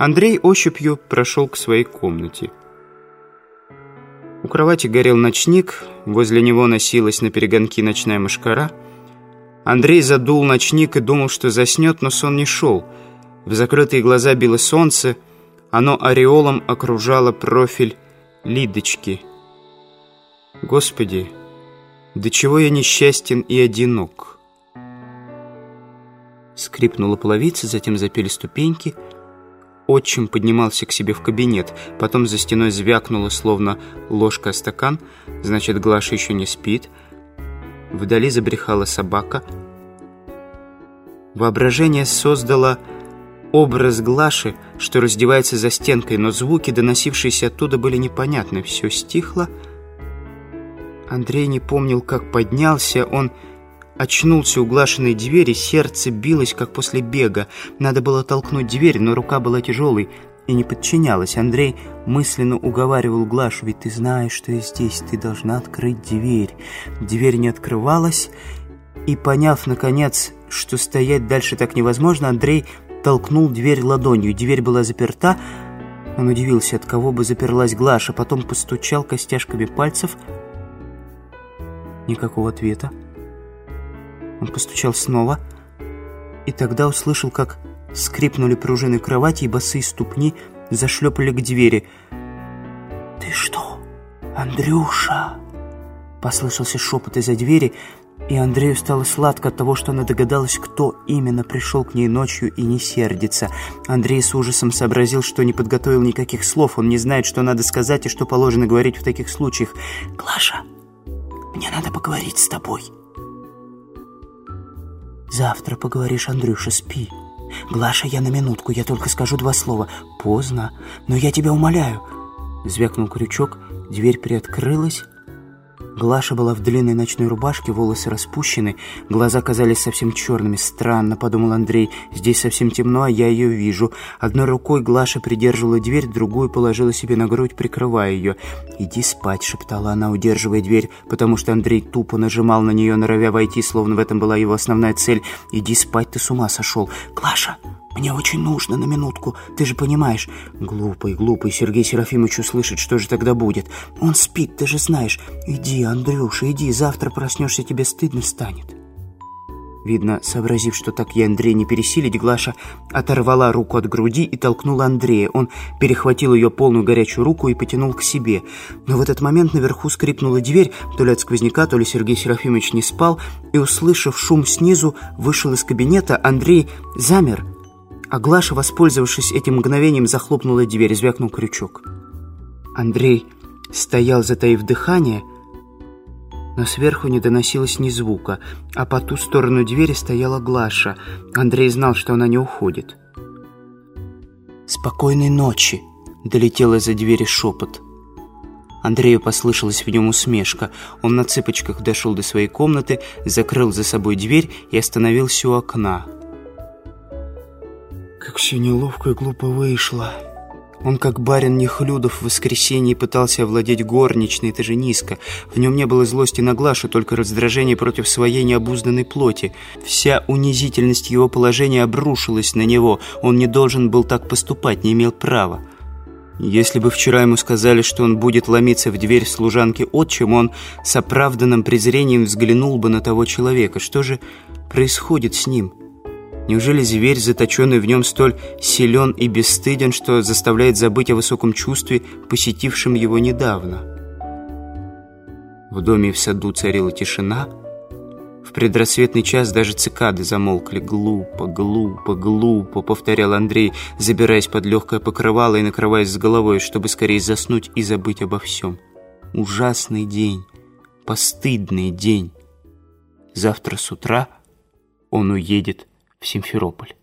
Андрей ощупью прошел к своей комнате. У кровати горел ночник, возле него носилась на перегонки ночная мышкара. Андрей задул ночник и думал, что заснет, но сон не шел. В закрытые глаза било солнце, оно ореолом окружало профиль Лидочки. Господи, до чего я несчастен и одинок. Скрипнула половица, затем запели ступеньки — Отчим поднимался к себе в кабинет. Потом за стеной звякнуло, словно ложка о стакан. Значит, Глаша еще не спит. Вдали забрехала собака. Воображение создало образ Глаши, что раздевается за стенкой, но звуки, доносившиеся оттуда, были непонятны. Все стихло. Андрей не помнил, как поднялся. Он Очнулся у глашенной двери, сердце билось, как после бега. Надо было толкнуть дверь, но рука была тяжелой и не подчинялась. Андрей мысленно уговаривал Глашу, ведь ты знаешь, что я здесь, ты должна открыть дверь. Дверь не открывалась, и, поняв, наконец, что стоять дальше так невозможно, Андрей толкнул дверь ладонью. Дверь была заперта, он удивился, от кого бы заперлась Глаша, потом постучал костяшками пальцев. Никакого ответа. Он постучал снова и тогда услышал, как скрипнули пружины кровати и босые ступни зашлепали к двери. «Ты что, Андрюша?» Послышался шепот из-за двери, и Андрею стало сладко от того, что она догадалась, кто именно пришел к ней ночью и не сердится. Андрей с ужасом сообразил, что не подготовил никаких слов. Он не знает, что надо сказать и что положено говорить в таких случаях. «Глаша, мне надо поговорить с тобой». «Завтра поговоришь, Андрюша, спи. Глаша, я на минутку, я только скажу два слова. Поздно, но я тебя умоляю». Звякнул крючок, дверь приоткрылась, Глаша была в длинной ночной рубашке, волосы распущены, глаза казались совсем черными. «Странно», — подумал Андрей, — «здесь совсем темно, а я ее вижу». Одной рукой Глаша придерживала дверь, другую положила себе на грудь, прикрывая ее. «Иди спать», — шептала она, удерживая дверь, потому что Андрей тупо нажимал на нее, норовя войти, словно в этом была его основная цель. «Иди спать, ты с ума сошел». «Глаша!» «Мне очень нужно на минутку, ты же понимаешь». «Глупый, глупый, Сергей Серафимович услышит, что же тогда будет. Он спит, ты же знаешь. Иди, Андрюша, иди, завтра проснешься, тебе стыдно станет». Видно, сообразив, что так я Андрей не пересилить, Глаша оторвала руку от груди и толкнула Андрея. Он перехватил ее полную горячую руку и потянул к себе. Но в этот момент наверху скрипнула дверь, то ли от сквозняка, то ли Сергей Серафимович не спал, и, услышав шум снизу, вышел из кабинета. Андрей замер, а Глаша, воспользовавшись этим мгновением, захлопнула дверь, звякнул крючок. Андрей стоял, затаив дыхание, но сверху не доносилось ни звука, а по ту сторону двери стояла Глаша. Андрей знал, что она не уходит. «Спокойной ночи!» — долетел из-за двери шепот. Андрею послышалась в нем усмешка. Он на цыпочках дошел до своей комнаты, закрыл за собой дверь и остановился у окна. Как все неловко и глупо вышло. Он, как барин Нехлюдов в воскресенье пытался овладеть горничной, это же низко. В нем не было злости на Глашу, только раздражение против своей необузданной плоти. Вся унизительность его положения обрушилась на него. Он не должен был так поступать, не имел права. Если бы вчера ему сказали, что он будет ломиться в дверь служанки отчим, он с оправданным презрением взглянул бы на того человека. Что же происходит с ним? Неужели зверь, заточенный в нем, столь силен и бесстыден, что заставляет забыть о высоком чувстве, посетившем его недавно? В доме и в саду царила тишина. В предрассветный час даже цикады замолкли. «Глупо, глупо, глупо», — повторял Андрей, забираясь под легкое покрывало и накрываясь с головой, чтобы скорее заснуть и забыть обо всем. Ужасный день, постыдный день. Завтра с утра он уедет в Симферополь.